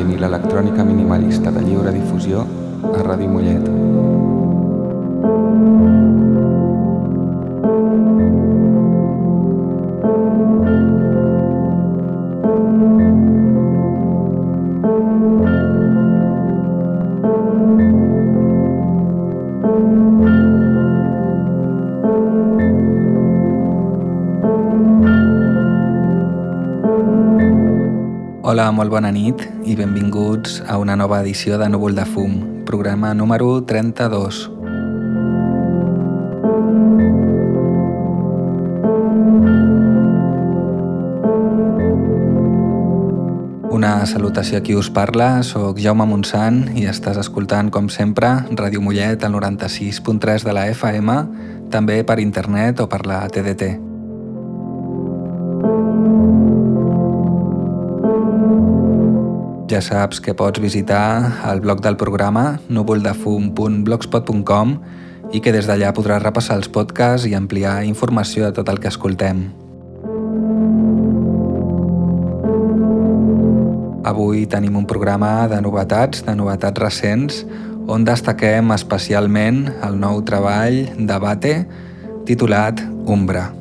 música ambient i Molt bona nit i benvinguts a una nova edició de Núvol de Fum, programa número 32. Una salutació a qui us parla, sóc Jaume Montsant i estàs escoltant, com sempre, Ràdio Mollet al 96.3 de la FM, també per internet o per la TDT. Ja saps que pots visitar el blog del programa núvoldefum.blogspot.com i que des d'allà podràs repassar els podcasts i ampliar informació de tot el que escoltem. Avui tenim un programa de novetats, de novetats recents, on destaquem especialment el nou treball de Bate titulat Umbra.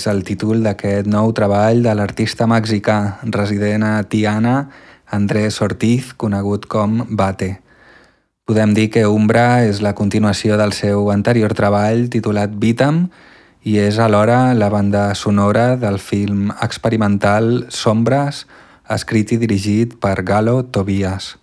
És el títol d'aquest nou treball de l'artista mexicà resident a Tiana, Andrés Ortiz, conegut com Bate. Podem dir que Umbra és la continuació del seu anterior treball titulat Vitam i és alhora la banda sonora del film experimental Sombres, escrit i dirigit per Galo Tobias.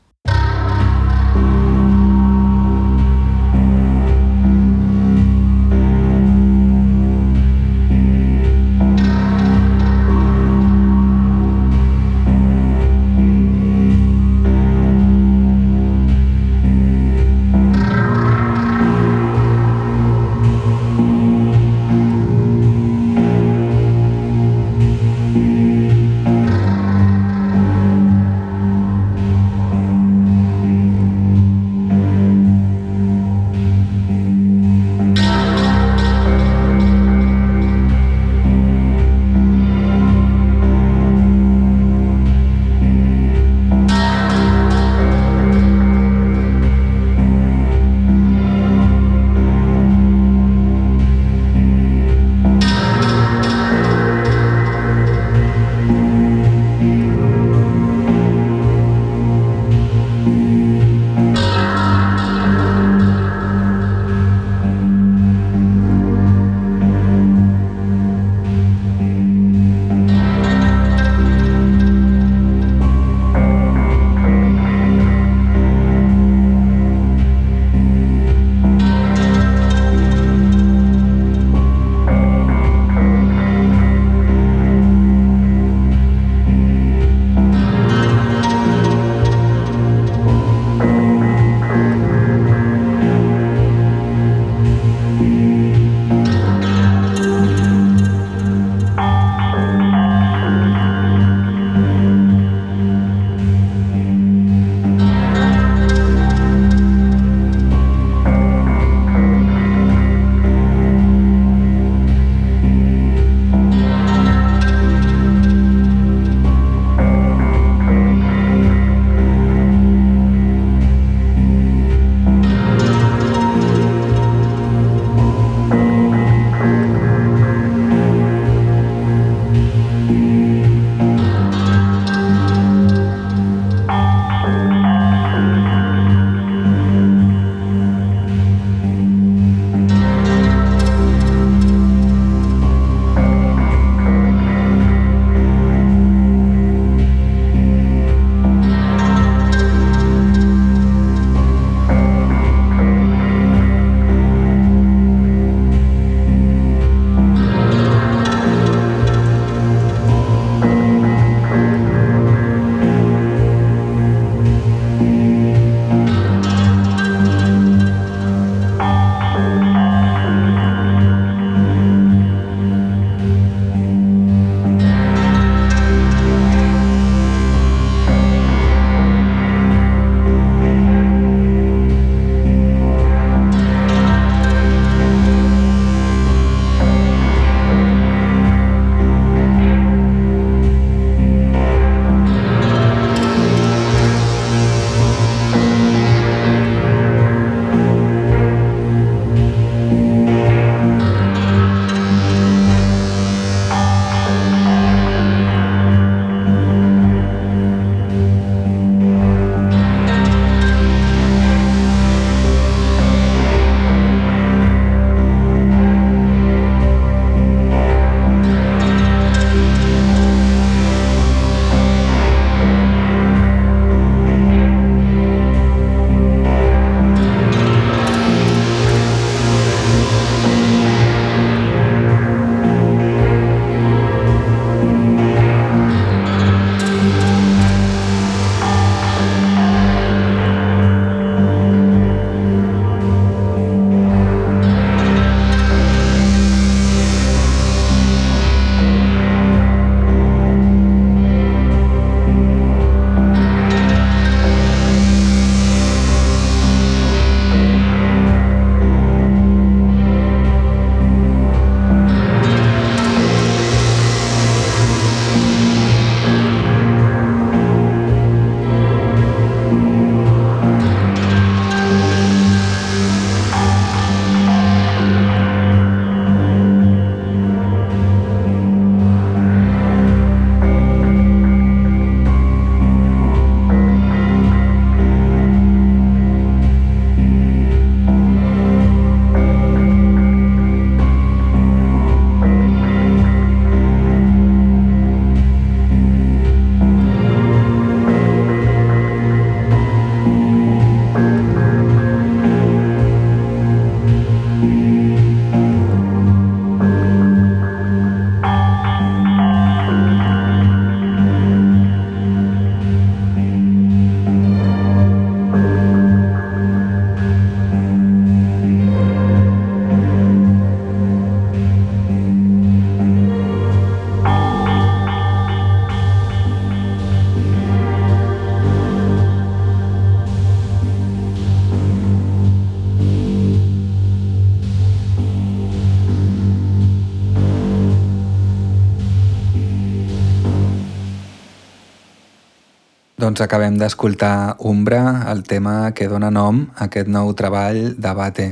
Doncs acabem d'escoltar Umbra, el tema que dona nom a aquest nou treball d'Abate.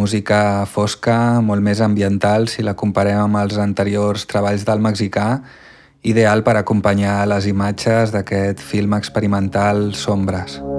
Música fosca, molt més ambiental si la comparem amb els anteriors treballs del mexicà, ideal per acompanyar les imatges d'aquest film experimental Sombres. que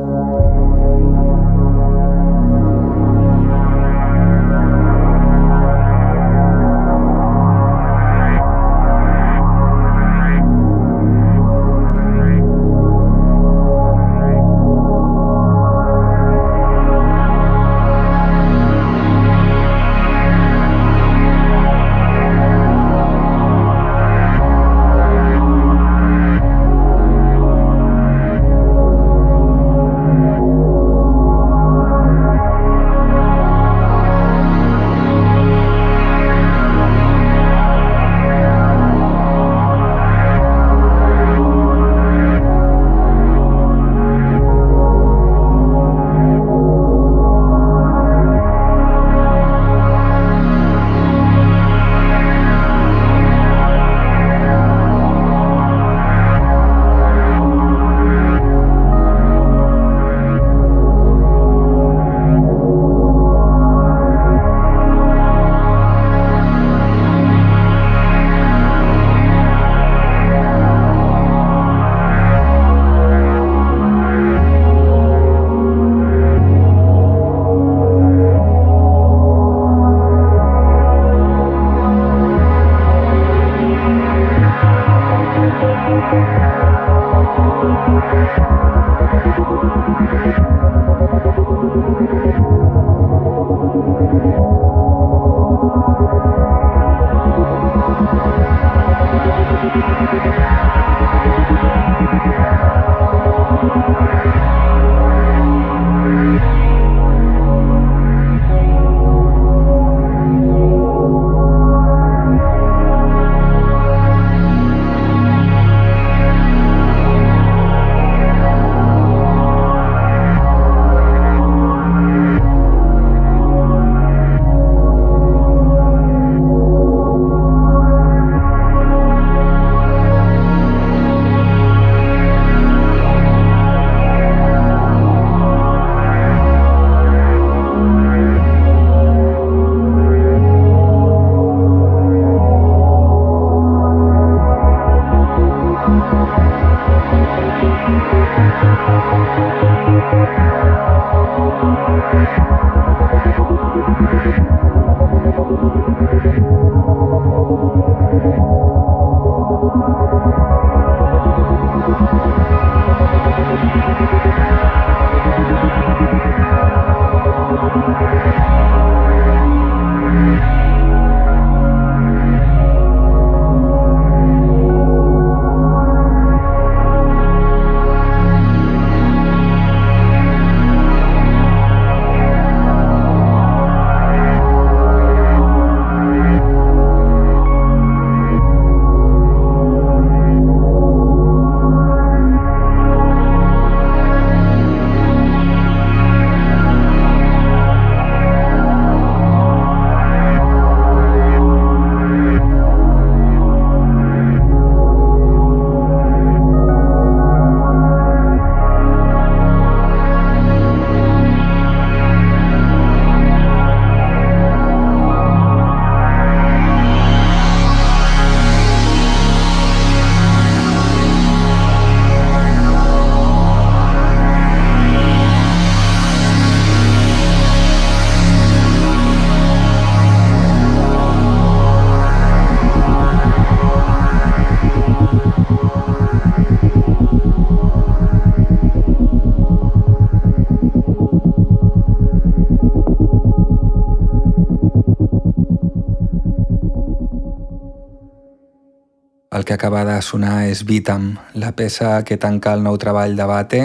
acaba de sonar és Vitam, la peça que tanca el nou treball de Bate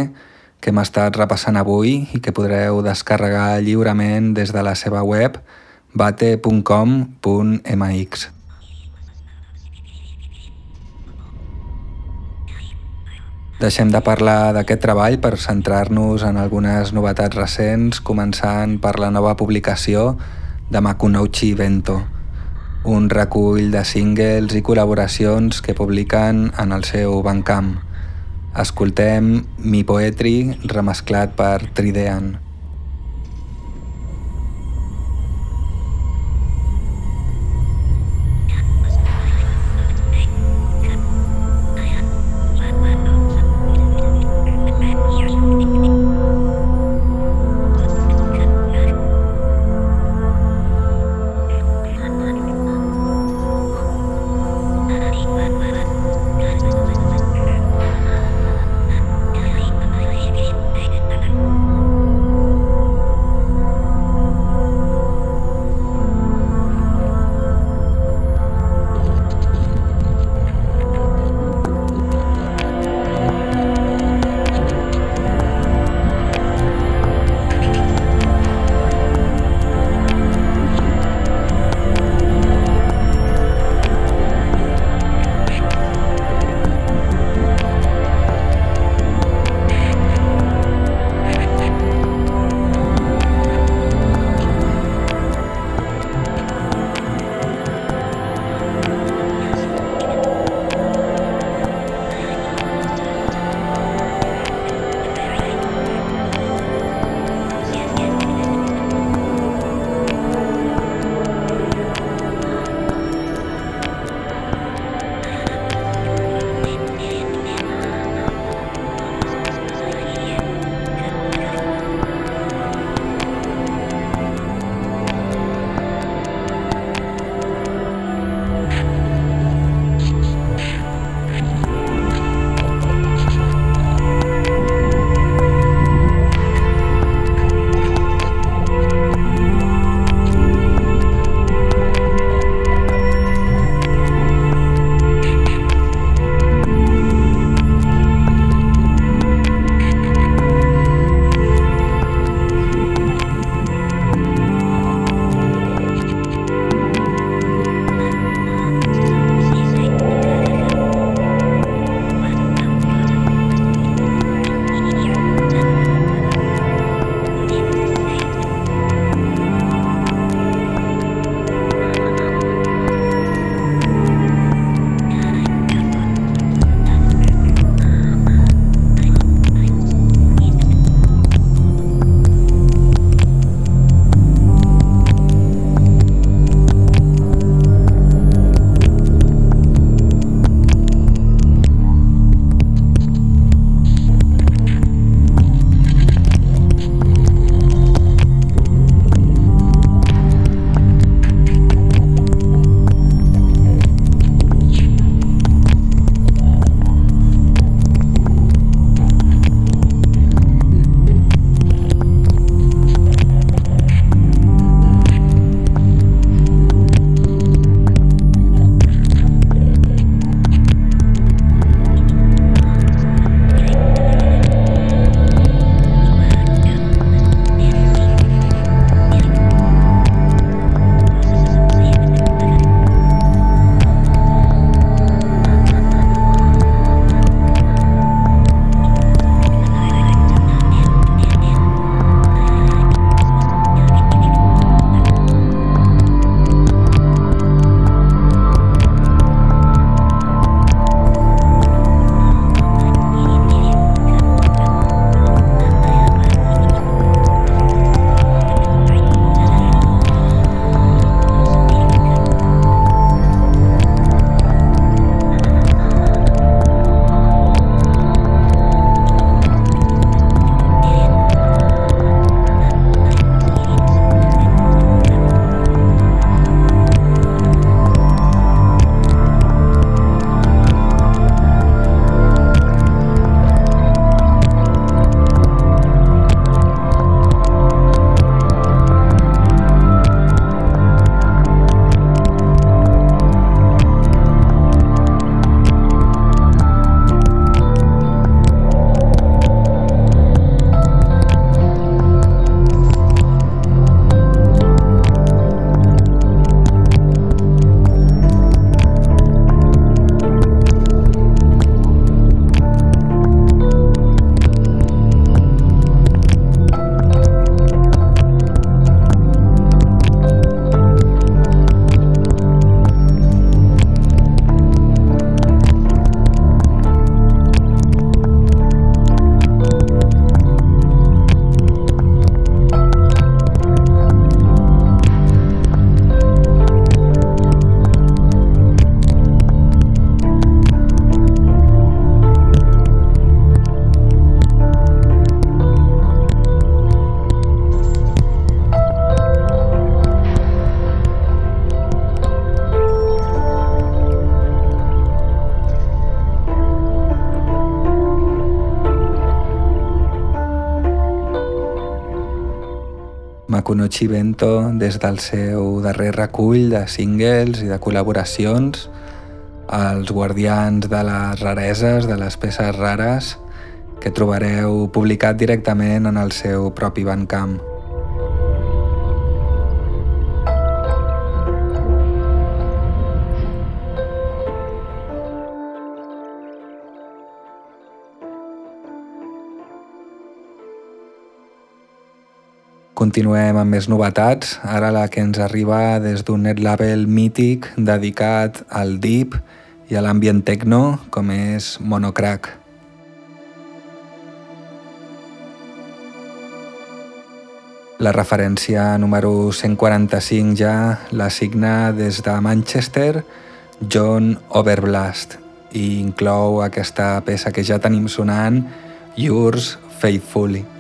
que hem estat repassant avui i que podreu descarregar lliurement des de la seva web bate.com.mx. Deixem de parlar d'aquest treball per centrar-nos en algunes novetats recents, començant per la nova publicació de Makunouchi Vento, un recull de singles i col·laboracions que publiquen en el seu Bandcamp. Escoltem Mi Poetry remesclat per Tridean. Makunochi Bento des del seu darrer recull de singles i de col·laboracions, els guardians de les rareses, de les peces rares, que trobareu publicat directament en el seu propi Bandcamp. Continuem amb més novetats, ara la que ens arriba des d'un net label mític dedicat al deep i a l'ambient techno, com és Monocrack. La referència número 145 ja la signa des de Manchester John Overblast i inclou aquesta peça que ja tenim sonant, Yours Faithfully.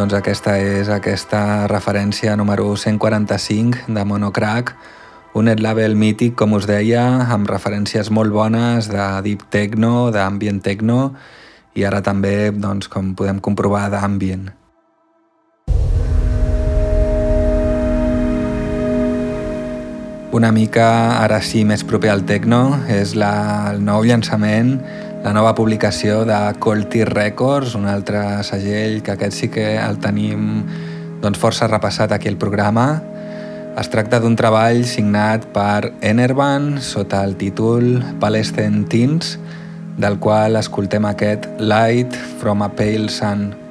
Doncs aquesta és aquesta referència número 145 de Monocrack, un net label mític, com us deia, amb referències molt bones de deep techno, d'ambient techno i ara també, doncs, com podem comprovar, d'ambient. Una mica, ara sí, més proper al techno, és la, el nou llançament, la nova publicació de Colty Records, un altre segell que aquest sí que el tenim doncs, força repassat aquí al programa, es tracta d'un treball signat per Enervan sota el títol Palestine Teens, del qual escoltem aquest Light from a Pale Sun.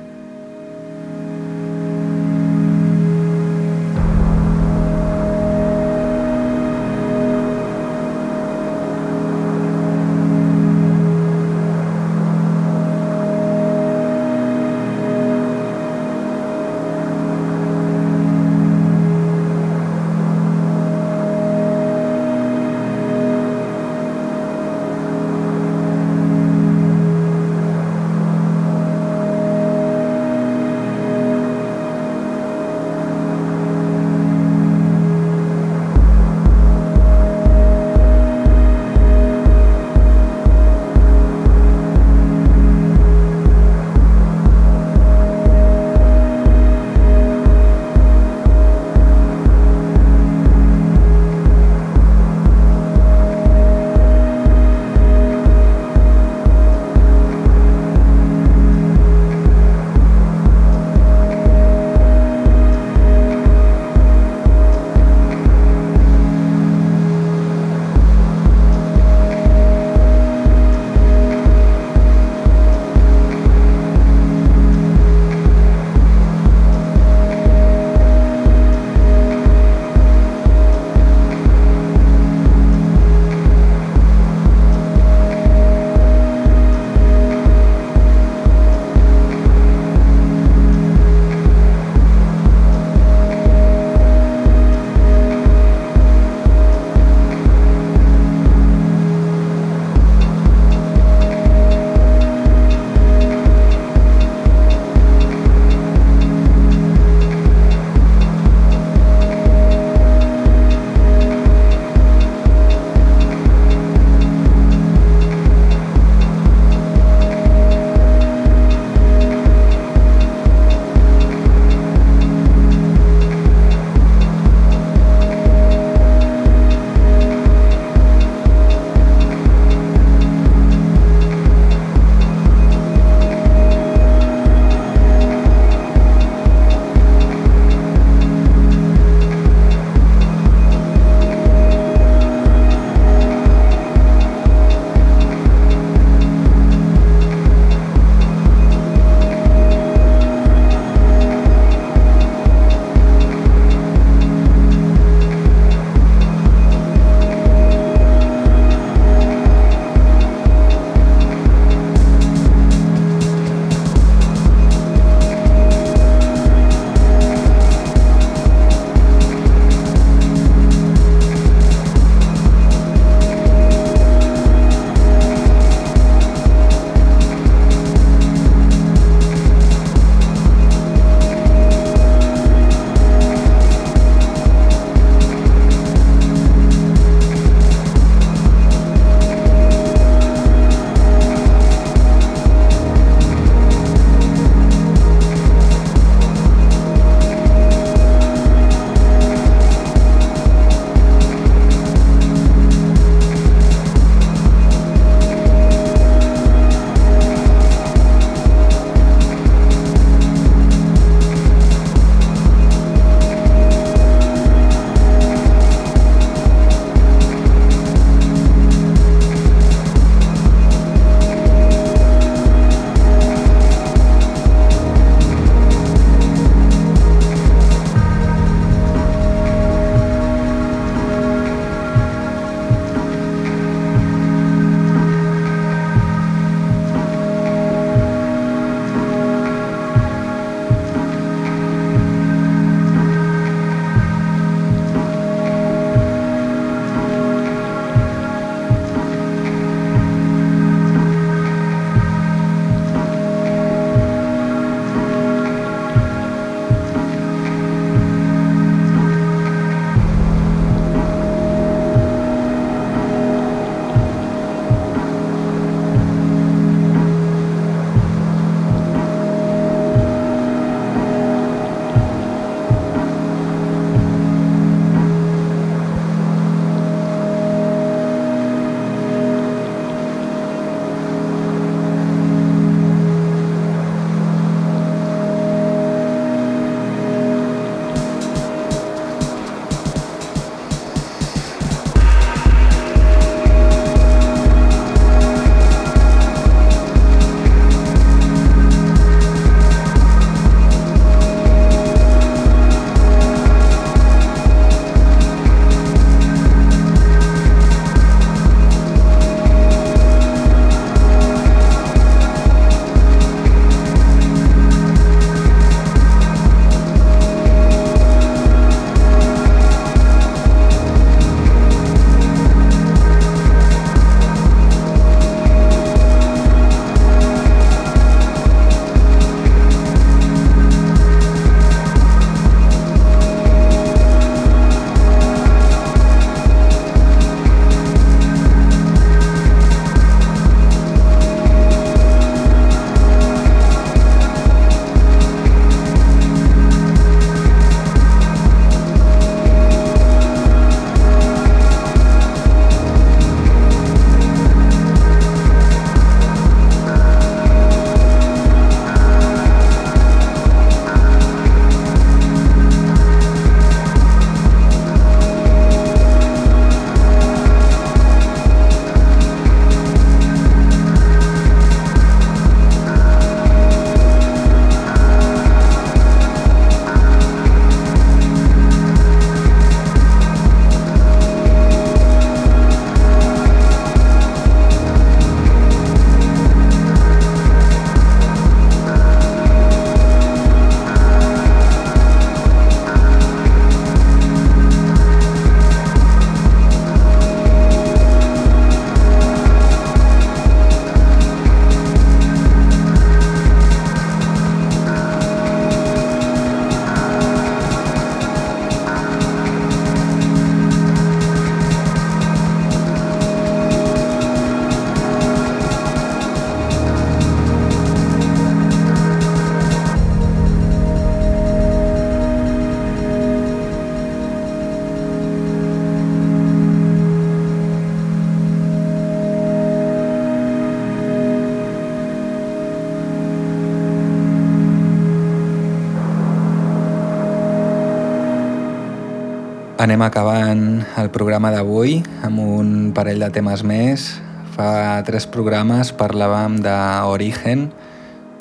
Anem acabant el programa d'avui amb un parell de temes més. Fa tres programes parlàvem d'Origen,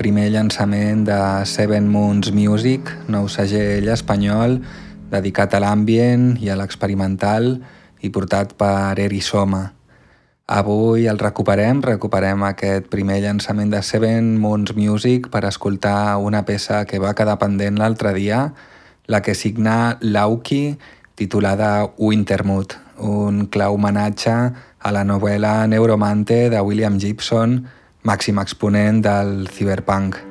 primer llançament de Seven Moons Music, nou segell espanyol dedicat a l'ambient i a l'experimental i portat per Erisoma. Avui el recuperem, recuperem aquest primer llançament de Seven Moons Music per escoltar una peça que va quedar pendent l'altre dia, la que signa Lauki titulada Wintermood, un clau homenatge a la novel·la Neuromante de William Gibson, màxim exponent del cyberpunk.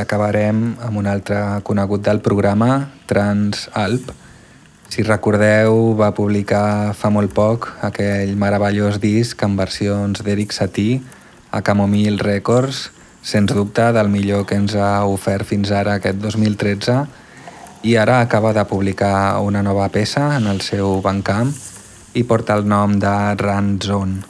Acabarem amb un altre conegut del programa, Transalp. Si recordeu, va publicar fa molt poc aquell meravellós disc en versions d'Eric Satie a Camomile Records, sens dubte del millor que ens ha ofert fins ara aquest 2013 i ara acaba de publicar una nova peça en el seu Bandcamp i porta el nom de Run Zone.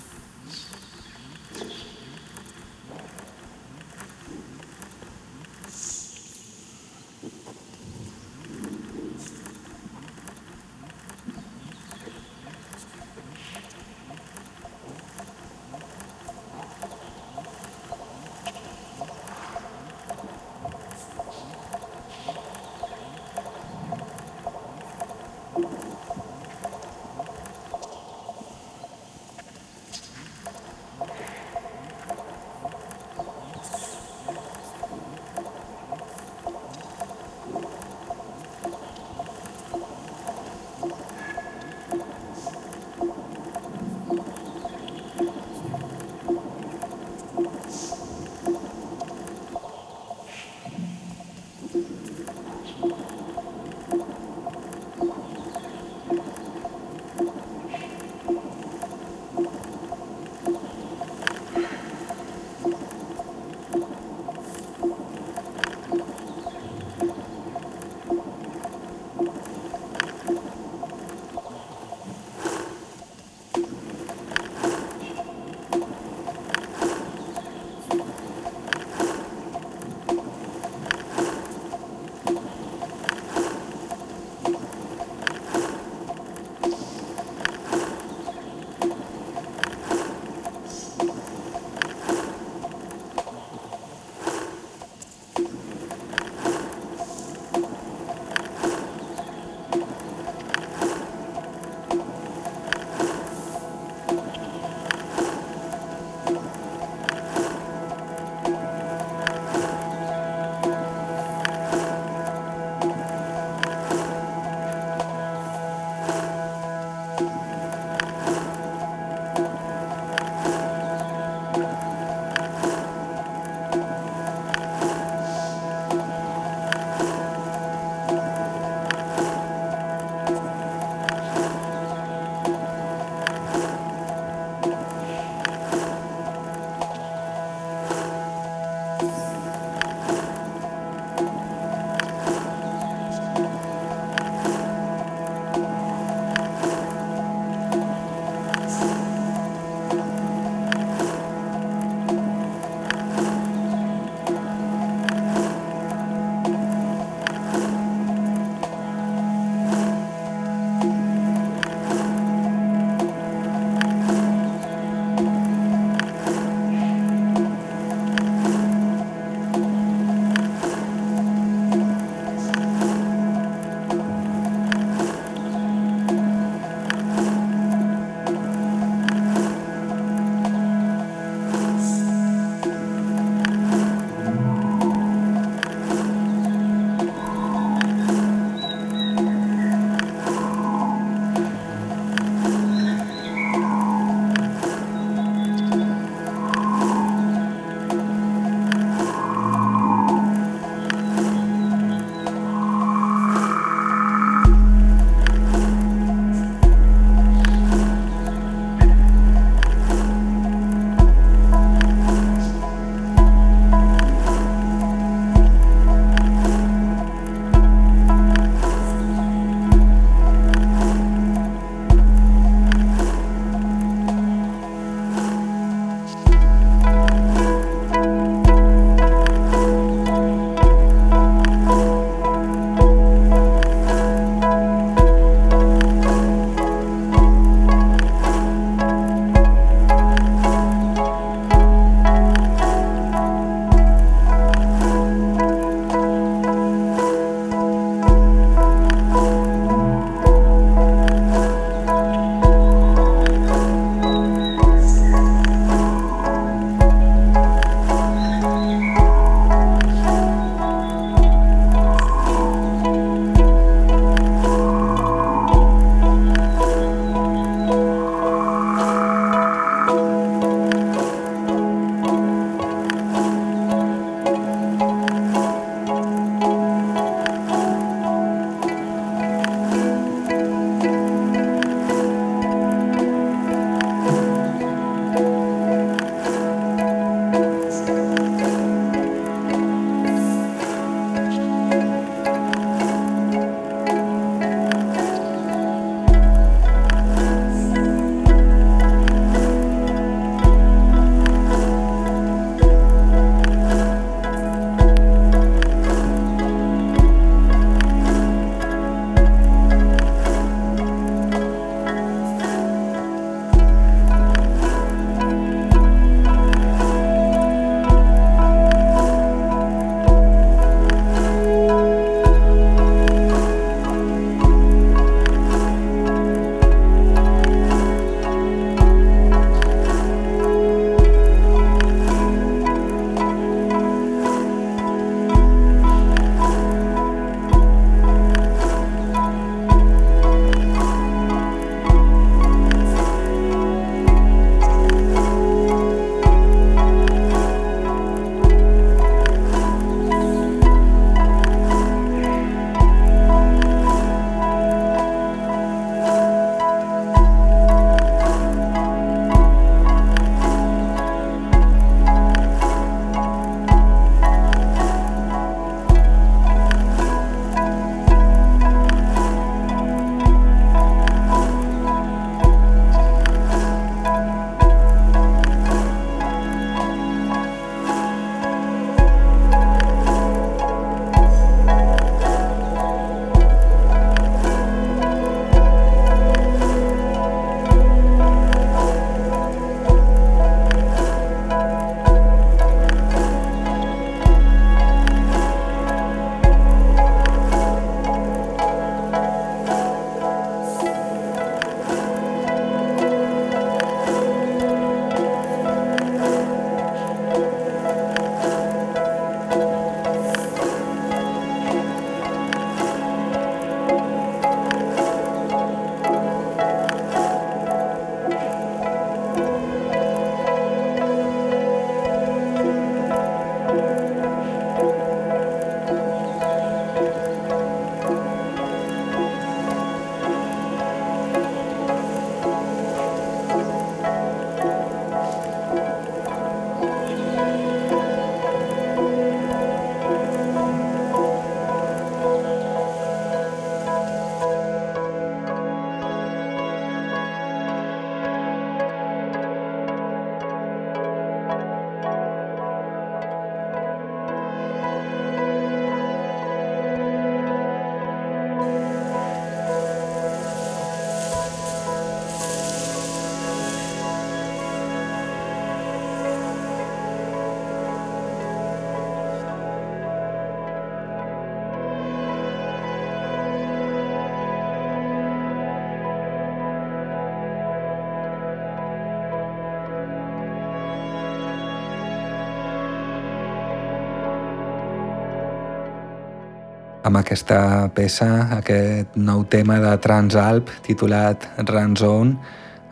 Amb aquesta peça, aquest nou tema de Transalp titulat Run Zone,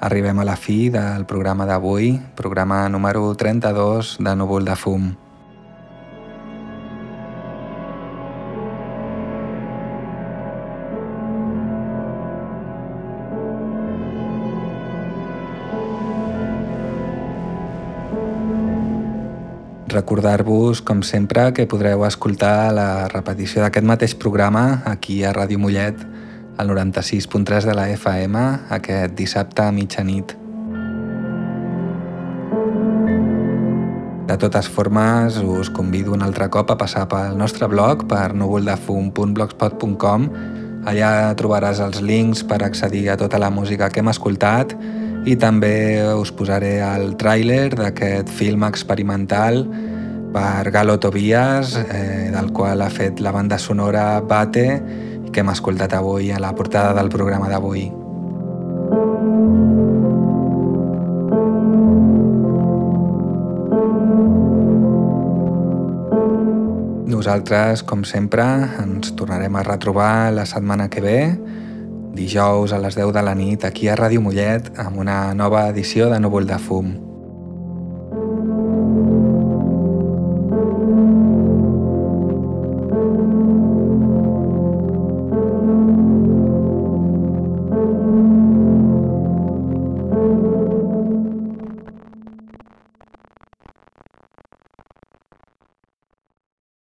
arribem a la fi del programa d'avui, programa número 32 de Núvol de Fum. Recordar-vos, com sempre, que podreu escoltar la repetició d'aquest mateix programa aquí a Ràdio Mollet, al 96.3 de la FM, aquest dissabte a mitjanit. De totes formes, us convido un altre cop a passar pel nostre blog per núvoldefum.blogspot.com Allà trobaràs els links per accedir a tota la música que hem escoltat i també us posaré el tràiler d'aquest film experimental per Galo Tobias, eh, del qual ha fet la banda sonora Bate que hem escoltat avui a la portada del programa d'avui. Nosaltres, com sempre, ens tornarem a retrobar la setmana que ve dijous a les 10 de la nit aquí a Ràdio Mollet amb una nova edició de Núvol de Fum.